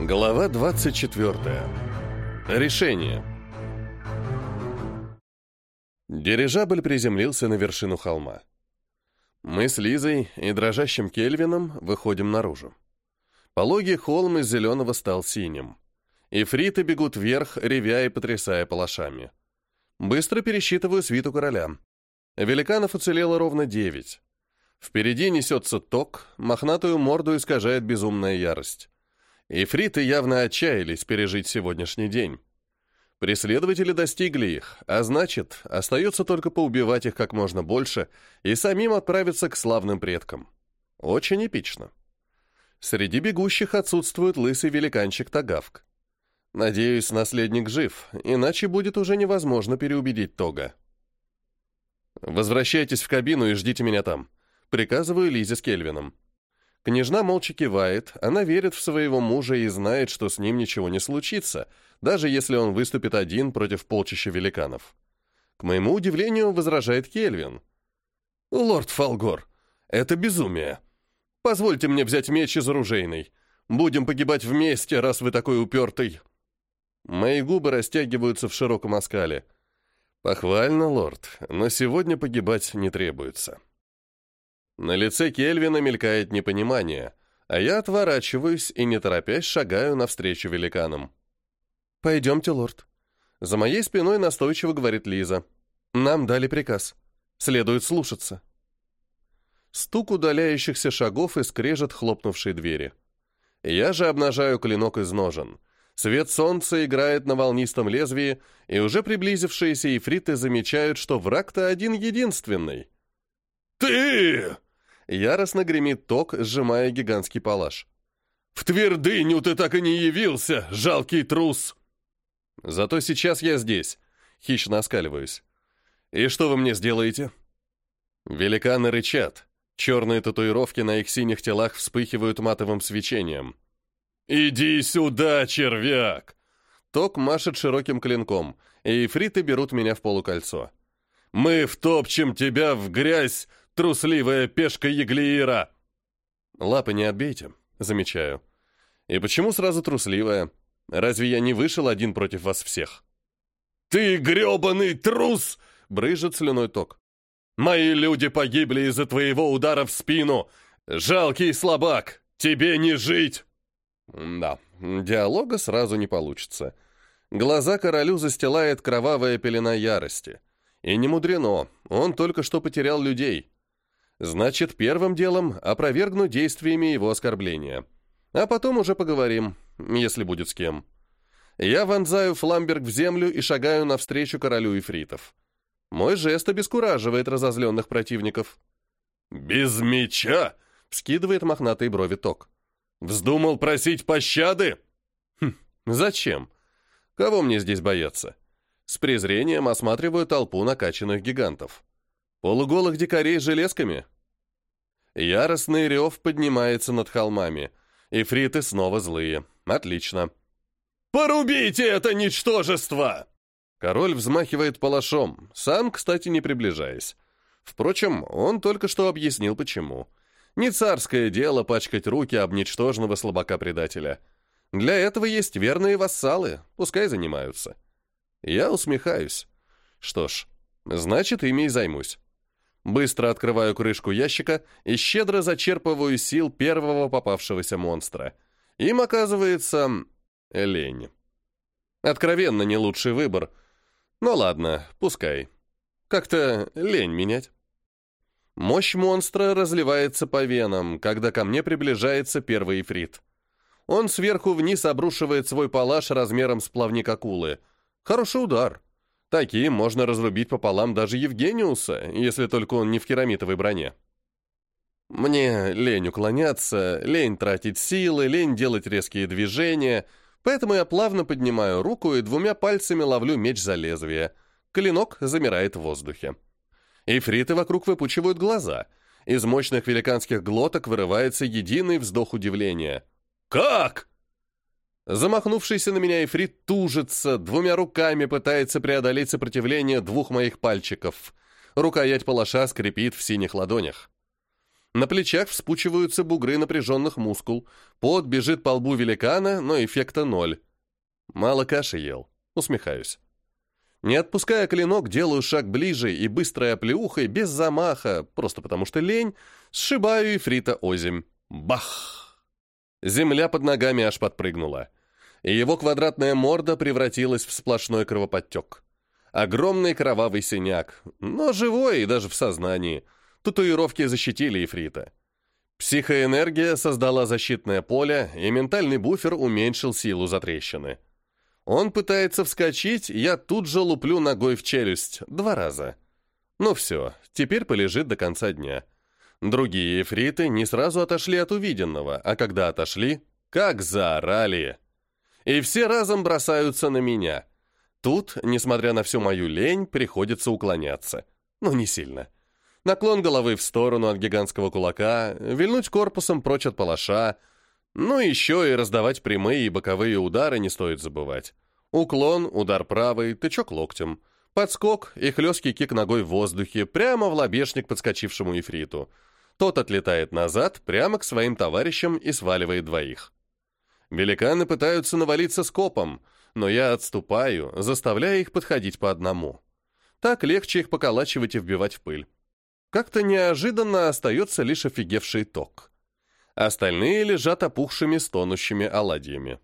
Глава 24. Решение. Дирижабль приземлился на вершину холма. Мы с Лизой и дрожащим Кельвином выходим наружу. Пологий холм из зеленого стал синим. И фриты бегут вверх, ревя и потрясая палашами. Быстро пересчитываю свиту короля. Великанов уцелело ровно девять. Впереди несется ток, мохнатую морду искажает безумная ярость. Ифриты явно отчаялись пережить сегодняшний день. Преследователи достигли их, а значит, остается только поубивать их как можно больше и самим отправиться к славным предкам. Очень эпично. Среди бегущих отсутствует лысый великанчик Тагавк. Надеюсь, наследник жив, иначе будет уже невозможно переубедить Тога. «Возвращайтесь в кабину и ждите меня там», — приказываю Лизе с Кельвином. Княжна молча кивает, она верит в своего мужа и знает, что с ним ничего не случится, даже если он выступит один против полчища великанов. К моему удивлению, возражает Кельвин. «Лорд Фалгор, это безумие. Позвольте мне взять меч из оружейной. Будем погибать вместе, раз вы такой упертый». Мои губы растягиваются в широком оскале. «Похвально, лорд, но сегодня погибать не требуется». На лице Кельвина мелькает непонимание, а я отворачиваюсь и, не торопясь, шагаю навстречу великанам. «Пойдемте, лорд». За моей спиной настойчиво говорит Лиза. «Нам дали приказ. Следует слушаться». Стук удаляющихся шагов и скрежет хлопнувшей двери. Я же обнажаю клинок из ножен. Свет солнца играет на волнистом лезвии, и уже приблизившиеся ифриты замечают, что враг-то один-единственный. «Ты!» Яростно гремит ток, сжимая гигантский палаш. «В твердыню ты так и не явился, жалкий трус!» «Зато сейчас я здесь», — хищно оскаливаюсь. «И что вы мне сделаете?» Великаны рычат. Черные татуировки на их синих телах вспыхивают матовым свечением. «Иди сюда, червяк!» Ток машет широким клинком, и эфриты берут меня в полукольцо. «Мы втопчем тебя в грязь трусливая пешка Еглиира!» «Лапы не отбейте», — замечаю. «И почему сразу трусливая? Разве я не вышел один против вас всех?» «Ты гребаный трус!» — брыжет слюной ток. «Мои люди погибли из-за твоего удара в спину! Жалкий слабак! Тебе не жить!» Да, диалога сразу не получится. Глаза королю застилает кровавая пелена ярости. И не мудрено, он только что потерял людей. Значит, первым делом опровергну действиями его оскорбления. А потом уже поговорим, если будет с кем. Я вонзаю фламберг в землю и шагаю навстречу королю ифритов. Мой жест обескураживает разозленных противников. «Без меча!» — вскидывает мохнатый брови ток. «Вздумал просить пощады?» «Хм, зачем? Кого мне здесь бояться?» С презрением осматриваю толпу накачанных гигантов. Полуголых дикарей с железками? Яростный рев поднимается над холмами. И фриты снова злые. Отлично. «Порубите это ничтожество!» Король взмахивает палашом, сам, кстати, не приближаясь. Впрочем, он только что объяснил, почему. Не царское дело пачкать руки об ничтожного слабака-предателя. Для этого есть верные вассалы, пускай занимаются. Я усмехаюсь. Что ж, значит, ими и займусь. Быстро открываю крышку ящика и щедро зачерпываю сил первого попавшегося монстра. Им оказывается лень. Откровенно не лучший выбор. Но ладно, пускай. Как-то лень менять. Мощь монстра разливается по венам, когда ко мне приближается первый ифрит. Он сверху вниз обрушивает свой палаш размером с плавник акулы. Хороший удар. Таким можно разрубить пополам даже Евгениуса, если только он не в керамитовой броне. Мне лень уклоняться, лень тратить силы, лень делать резкие движения, поэтому я плавно поднимаю руку и двумя пальцами ловлю меч за лезвие. Клинок замирает в воздухе. Эфриты вокруг выпучивают глаза. Из мощных великанских глоток вырывается единый вздох удивления. «Как?» Замахнувшийся на меня эфрит тужится, двумя руками пытается преодолеть сопротивление двух моих пальчиков. Рукоять палаша скрипит в синих ладонях. На плечах вспучиваются бугры напряженных мускул, пот бежит по лбу великана, но эффекта ноль. Мало каши ел, усмехаюсь. Не отпуская клинок, делаю шаг ближе и быстрой оплеухой, без замаха, просто потому что лень, сшибаю Ифрита озимь. Бах! Земля под ногами аж подпрыгнула. И его квадратная морда превратилась в сплошной кровоподтек. Огромный кровавый синяк, но живой и даже в сознании. Татуировки защитили Ифрита. Психоэнергия создала защитное поле, и ментальный буфер уменьшил силу затрещины. Он пытается вскочить, я тут же луплю ногой в челюсть. Два раза. Ну все, теперь полежит до конца дня. Другие эфриты не сразу отошли от увиденного, а когда отошли, как заорали. И все разом бросаются на меня. Тут, несмотря на всю мою лень, приходится уклоняться. Но не сильно. Наклон головы в сторону от гигантского кулака, вильнуть корпусом прочь от палаша — ну, еще и раздавать прямые и боковые удары не стоит забывать. Уклон, удар правый, тычок локтем, подскок и хлесткий кик ногой в воздухе, прямо в лобешник подскочившему ифриту. Тот отлетает назад, прямо к своим товарищам и сваливает двоих. Великаны пытаются навалиться скопом, но я отступаю, заставляя их подходить по одному. Так легче их поколачивать и вбивать в пыль. Как-то неожиданно остается лишь офигевший ток. Остальные лежат опухшими, стонущими оладьями.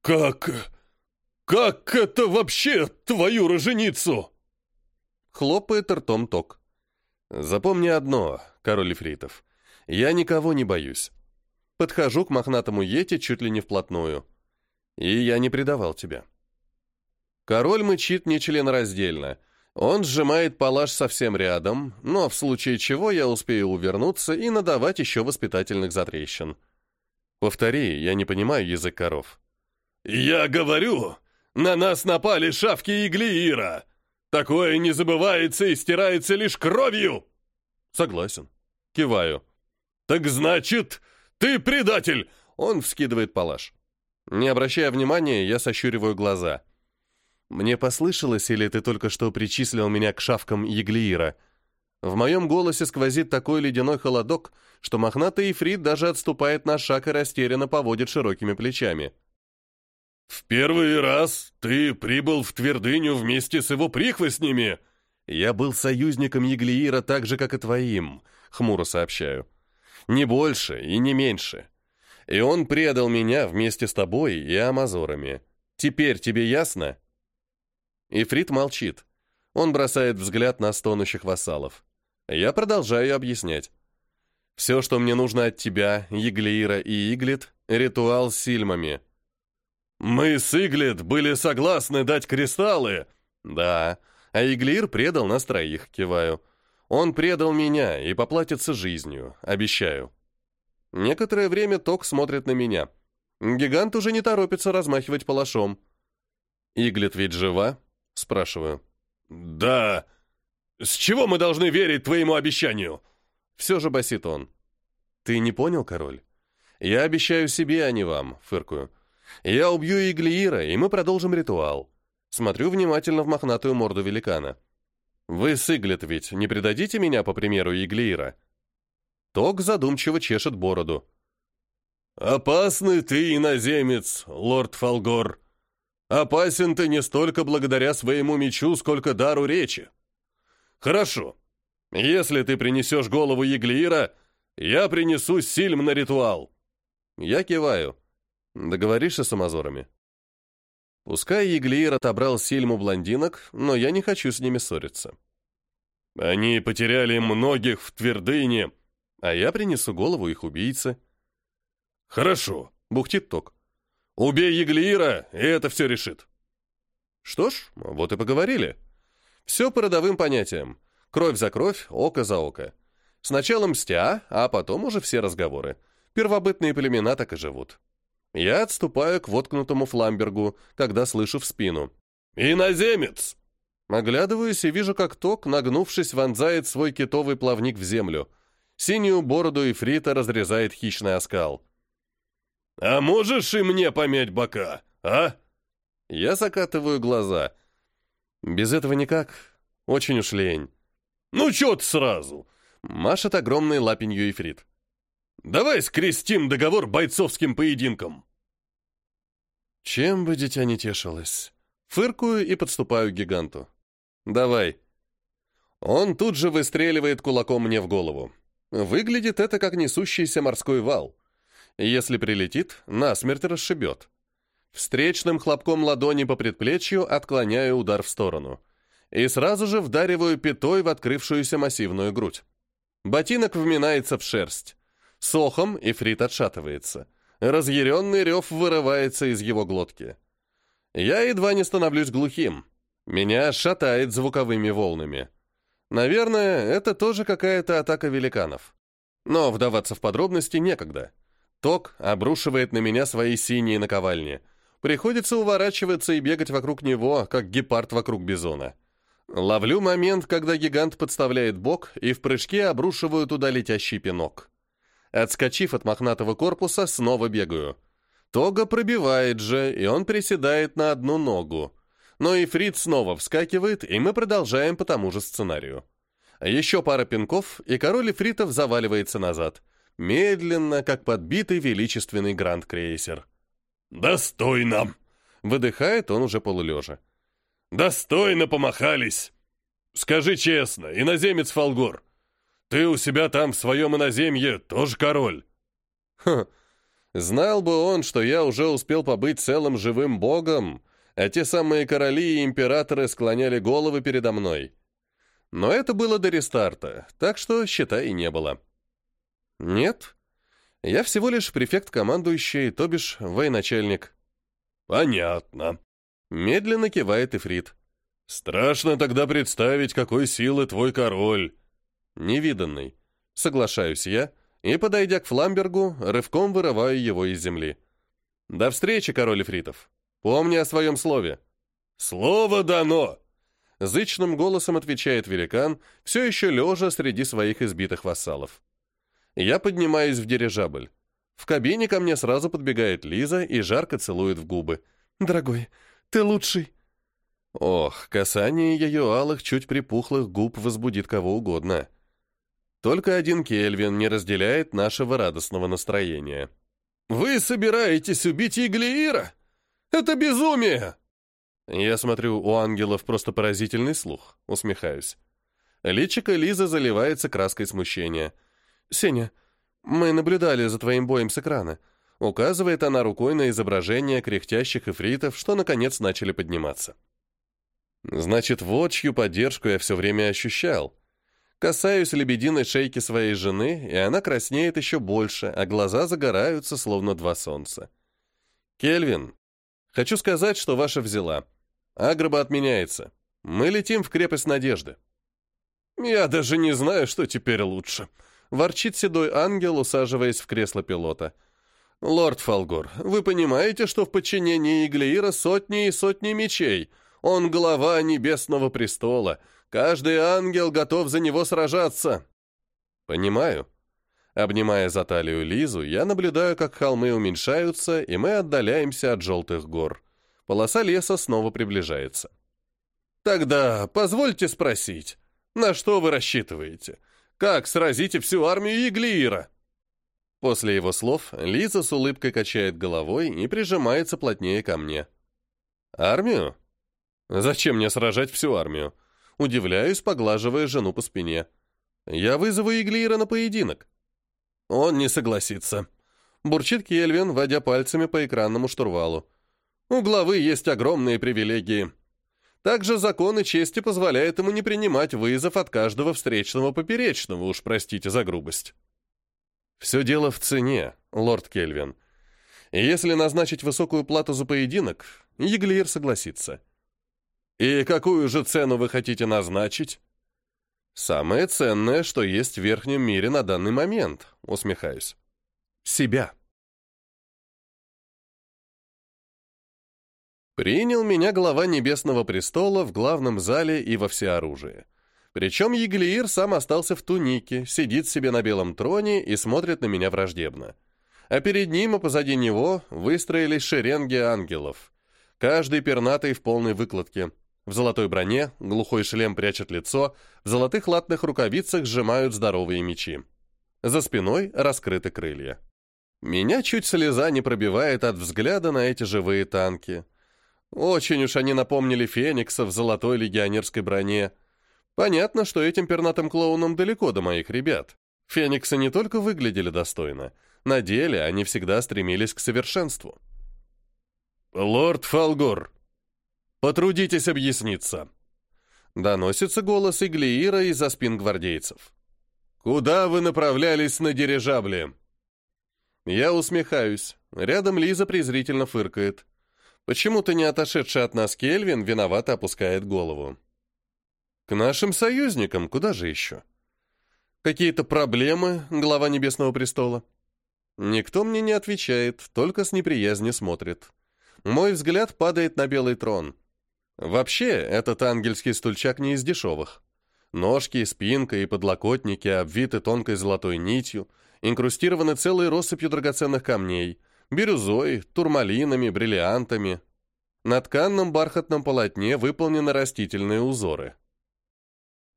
«Как... как это вообще, твою роженицу?» Хлопает ртом ток. «Запомни одно, король Ифритов. Я никого не боюсь. Подхожу к мохнатому Йети чуть ли не вплотную. И я не предавал тебя». Король мычит нечленораздельно — он сжимает палаш совсем рядом, но в случае чего я успею увернуться и надавать еще воспитательных затрещин. Повтори, я не понимаю язык коров. «Я говорю, на нас напали шавки и глиира. Такое не забывается и стирается лишь кровью!» «Согласен». Киваю. «Так значит, ты предатель!» Он вскидывает палаш. Не обращая внимания, я сощуриваю глаза. «Мне послышалось, или ты только что причислил меня к шавкам Еглиира?» В моем голосе сквозит такой ледяной холодок, что мохнатый Ифрит даже отступает на шаг и растерянно поводит широкими плечами. «В первый раз ты прибыл в Твердыню вместе с его прихвостнями!» «Я был союзником Еглиира так же, как и твоим», — хмуро сообщаю. «Не больше и не меньше. И он предал меня вместе с тобой и амазорами. Теперь тебе ясно?» Ифрит молчит. Он бросает взгляд на стонущих вассалов. Я продолжаю объяснять. Все, что мне нужно от тебя, Еглиира и Иглит, ритуал с сильмами. Мы с Иглит были согласны дать кристаллы. Да, а Иглир предал нас троих, киваю. Он предал меня и поплатится жизнью, обещаю. Некоторое время Ток смотрит на меня. Гигант уже не торопится размахивать палашом. Иглит ведь жива? Спрашиваю. «Да. С чего мы должны верить твоему обещанию?» Все же басит он. «Ты не понял, король? Я обещаю себе, а не вам», — фыркую. «Я убью Иглиира, и мы продолжим ритуал». Смотрю внимательно в мохнатую морду великана. «Вы с Иглет ведь не предадите меня, по примеру Иглиира?» Ток задумчиво чешет бороду. «Опасный ты, иноземец, лорд Фалгор», Опасен ты не столько благодаря своему мечу, сколько дару речи. Хорошо. Если ты принесешь голову Еглиира, я принесу Сильм на ритуал. Я киваю. Договоришься с амазорами? Пускай Еглиир отобрал Сильму блондинок, но я не хочу с ними ссориться. Они потеряли многих в твердыне, а я принесу голову их убийцы. Хорошо, бухтит Ток. Убей Еглиира, и это все решит. Что ж, вот и поговорили. Все по родовым понятиям. Кровь за кровь, око за око. Сначала мстя, а потом уже все разговоры. Первобытные племена так и живут. Я отступаю к воткнутому фламбергу, когда слышу в спину. «Иноземец!» Оглядываюсь и вижу, как ток, нагнувшись, вонзает свой китовый плавник в землю. Синюю бороду и разрезает хищный оскал. «А можешь и мне помять бока, а?» Я закатываю глаза. Без этого никак. Очень уж лень. «Ну чё ты сразу? Машет огромной лапенью Ифрит. «Давай скрестим договор бойцовским поединком!» Чем бы дитя не тешилось. Фыркую и подступаю к гиганту. «Давай». Он тут же выстреливает кулаком мне в голову. Выглядит это как несущийся морской вал. Если прилетит, насмерть расшибет. Встречным хлопком ладони по предплечью отклоняю удар в сторону. И сразу же вдариваю пятой в открывшуюся массивную грудь. Ботинок вминается в шерсть. Сохом Ифрит отшатывается. Разъяренный рев вырывается из его глотки. Я едва не становлюсь глухим. Меня шатает звуковыми волнами. Наверное, это тоже какая-то атака великанов. Но вдаваться в подробности некогда. Ток обрушивает на меня свои синие наковальни. Приходится уворачиваться и бегать вокруг него, как гепард вокруг бизона. Ловлю момент, когда гигант подставляет бок, и в прыжке обрушиваю туда летящий пинок. Отскочив от мохнатого корпуса, снова бегаю. Тога пробивает же, и он приседает на одну ногу. Но и Фрид снова вскакивает, и мы продолжаем по тому же сценарию. Еще пара пинков, и король Ифритов заваливается назад. Медленно, как подбитый величественный гранд-крейсер. «Достойно!» — выдыхает он уже полулежа. «Достойно помахались! Скажи честно, иноземец Фолгор, ты у себя там в своем иноземье тоже король?» «Хм, знал бы он, что я уже успел побыть целым живым богом, а те самые короли и императоры склоняли головы передо мной. Но это было до рестарта, так что, считай, и не было. Нет, я всего лишь префект-командующий, то бишь военачальник. Понятно. Медленно кивает Ифрит. Страшно тогда представить, какой силы твой король. Невиданный. Соглашаюсь я, и, подойдя к Фламбергу, рывком вырываю его из земли. До встречи, король Ифритов. Помни о своем слове. Слово дано! Зычным голосом отвечает великан, все еще лежа среди своих избитых вассалов. Я поднимаюсь в дирижабль. В кабине ко мне сразу подбегает Лиза и жарко целует в губы. «Дорогой, ты лучший!» Ох, касание ее алых, чуть припухлых губ возбудит кого угодно. Только один Кельвин не разделяет нашего радостного настроения. «Вы собираетесь убить Иглиира? Это безумие!» Я смотрю, у ангелов просто поразительный слух, усмехаюсь. Личико Лизы заливается краской смущения – «Сеня, мы наблюдали за твоим боем с экрана». Указывает она рукой на изображение кряхтящих эфритов, что наконец начали подниматься. Значит, вот чью поддержку я все время ощущал. Касаюсь лебединой шейки своей жены, и она краснеет еще больше, а глаза загораются, словно два солнца. «Кельвин, хочу сказать, что ваша взяла. Агроба отменяется. Мы летим в крепость Надежды». «Я даже не знаю, что теперь лучше», ворчит седой ангел, усаживаясь в кресло пилота. «Лорд Фолгор, вы понимаете, что в подчинении Иглеира сотни и сотни мечей? Он глава небесного престола. Каждый ангел готов за него сражаться». «Понимаю». Обнимая за талию Лизу, я наблюдаю, как холмы уменьшаются, и мы отдаляемся от желтых гор. Полоса леса снова приближается. «Тогда позвольте спросить, на что вы рассчитываете?» Как сразите всю армию Иглиира?» После его слов Лиза с улыбкой качает головой и прижимается плотнее ко мне. «Армию? Зачем мне сражать всю армию?» Удивляюсь, поглаживая жену по спине. «Я вызову Иглиира на поединок». «Он не согласится», — бурчит Кельвин, водя пальцами по экранному штурвалу. «У главы есть огромные привилегии. Также законы чести позволяют ему не принимать вызов от каждого встречного поперечного, уж простите за грубость. Все дело в цене, лорд Кельвин. Если назначить высокую плату за поединок, Еглиер согласится. И какую же цену вы хотите назначить? Самое ценное, что есть в верхнем мире на данный момент, усмехаюсь. Себя. Принял меня глава Небесного престола в главном зале и во всеоружии. Причем Еглиир сам остался в тунике, сидит себе на белом троне и смотрит на меня враждебно. А перед ним и позади него выстроились шеренги ангелов. Каждый пернатый в полной выкладке. В золотой броне, глухой шлем прячет лицо, в золотых латных рукавицах сжимают здоровые мечи. За спиной раскрыты крылья. Меня чуть слеза не пробивает от взгляда на эти живые танки. Очень уж они напомнили Феникса в золотой легионерской броне. Понятно, что этим пернатым клоунам далеко до моих ребят. Фениксы не только выглядели достойно, на деле они всегда стремились к совершенству. «Лорд Фалгор, потрудитесь объясниться», — доносится голос Иглиира из-за спин гвардейцев. «Куда вы направлялись на дирижабле?» Я усмехаюсь. Рядом Лиза презрительно фыркает. Почему-то не отошедший от нас Кельвин виновато опускает голову. «К нашим союзникам, куда же еще?» «Какие-то проблемы, глава Небесного престола?» Никто мне не отвечает, только с неприязнью смотрит. Мой взгляд падает на белый трон. Вообще, этот ангельский стульчак не из дешевых. Ножки, спинка и подлокотники обвиты тонкой золотой нитью, инкрустированы целой россыпью драгоценных камней, бирюзой, турмалинами, бриллиантами. На тканном бархатном полотне выполнены растительные узоры.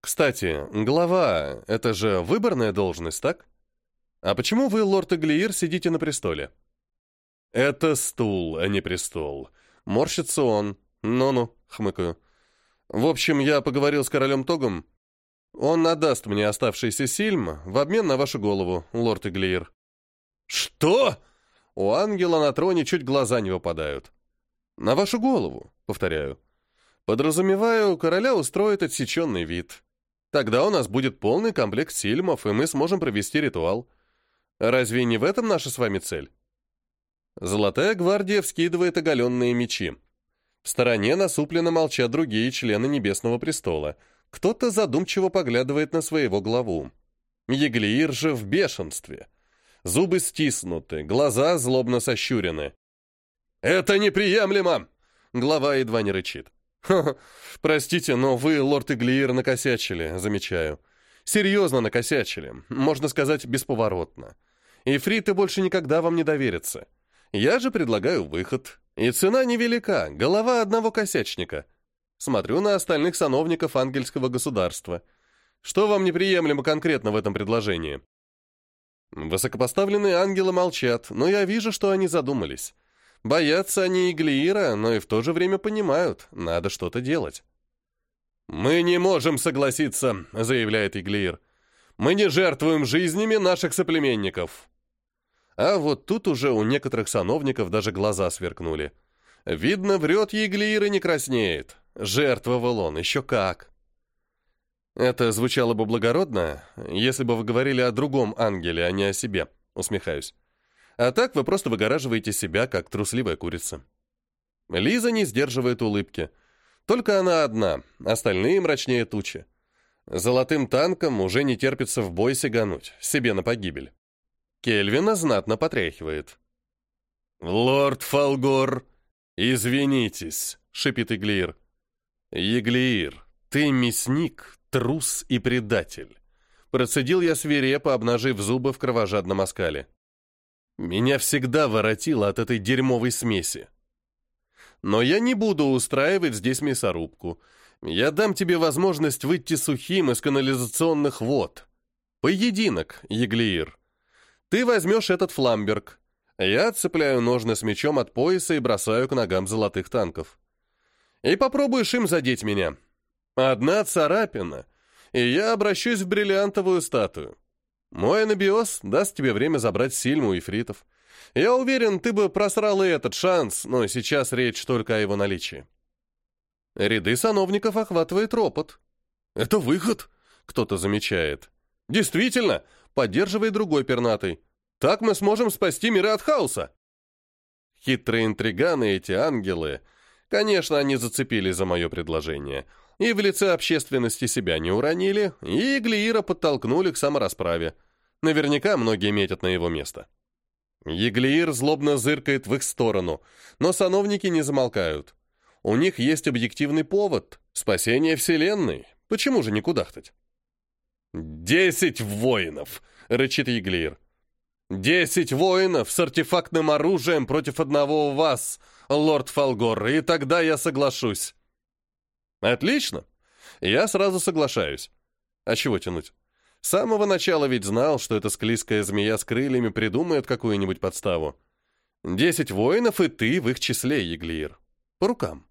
Кстати, глава — это же выборная должность, так? А почему вы, лорд Эглиир, сидите на престоле? Это стул, а не престол. Морщится он. Ну-ну, хмыкаю. В общем, я поговорил с королем Тогом, он надаст мне оставшийся сильм в обмен на вашу голову, лорд Иглиер». «Что?» У ангела на троне чуть глаза не выпадают. «На вашу голову», — повторяю. «Подразумеваю, короля устроит отсеченный вид. Тогда у нас будет полный комплект сильмов, и мы сможем провести ритуал. Разве не в этом наша с вами цель?» Золотая гвардия вскидывает оголенные мечи. В стороне насупленно молчат другие члены Небесного престола — кто-то задумчиво поглядывает на своего главу. Еглиир же в бешенстве. Зубы стиснуты, глаза злобно сощурены. «Это неприемлемо!» Глава едва не рычит. «Ха -ха, простите, но вы, лорд Иглиир, накосячили, замечаю. Серьезно накосячили, можно сказать, бесповоротно. И больше никогда вам не доверятся. Я же предлагаю выход. И цена невелика, голова одного косячника. Смотрю на остальных сановников ангельского государства. Что вам неприемлемо конкретно в этом предложении? Высокопоставленные ангелы молчат, но я вижу, что они задумались. Боятся они Иглиира, но и в то же время понимают, надо что-то делать. «Мы не можем согласиться», — заявляет Иглиир. «Мы не жертвуем жизнями наших соплеменников». А вот тут уже у некоторых сановников даже глаза сверкнули. Видно, врет Еглиир и не краснеет. Жертвовал он, еще как. Это звучало бы благородно, если бы вы говорили о другом ангеле, а не о себе, усмехаюсь. А так вы просто выгораживаете себя, как трусливая курица. Лиза не сдерживает улыбки. Только она одна, остальные мрачнее тучи. Золотым танком уже не терпится в бой сигануть, себе на погибель. Кельвина знатно потряхивает. «Лорд Фалгор, извинитесь», — шипит Иглир. «Еглиир, ты мясник, трус и предатель!» Процедил я свирепо, обнажив зубы в кровожадном оскале. Меня всегда воротило от этой дерьмовой смеси. Но я не буду устраивать здесь мясорубку. Я дам тебе возможность выйти сухим из канализационных вод. Поединок, Еглиир. Ты возьмешь этот фламберг. Я отцепляю ножны с мечом от пояса и бросаю к ногам золотых танков и попробуешь им задеть меня. Одна царапина, и я обращусь в бриллиантовую статую. Мой анабиоз даст тебе время забрать Сильму и Фритов. Я уверен, ты бы просрал и этот шанс, но сейчас речь только о его наличии. Ряды сановников охватывает ропот. «Это выход», — кто-то замечает. «Действительно», — поддерживает другой пернатый. «Так мы сможем спасти миры от хаоса». Хитрые интриганы эти ангелы Конечно, они зацепились за мое предложение. И в лице общественности себя не уронили, и Еглиира подтолкнули к саморасправе. Наверняка многие метят на его место. Еглиир злобно зыркает в их сторону, но сановники не замолкают. У них есть объективный повод — спасение Вселенной. Почему же не кудахтать? «Десять воинов!» — рычит Еглиир. «Десять воинов с артефактным оружием против одного вас, лорд Фалгор, и тогда я соглашусь». Отлично. Я сразу соглашаюсь. А чего тянуть? С самого начала ведь знал, что эта склизкая змея с крыльями придумает какую-нибудь подставу. Десять воинов, и ты в их числе, Еглиир. По рукам.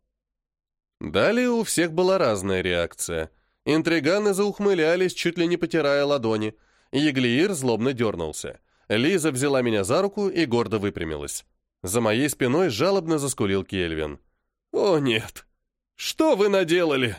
Далее у всех была разная реакция. Интриганы заухмылялись, чуть ли не потирая ладони. Еглиир злобно дернулся. Лиза взяла меня за руку и гордо выпрямилась. За моей спиной жалобно заскулил Кельвин. «О, нет! Что вы наделали?»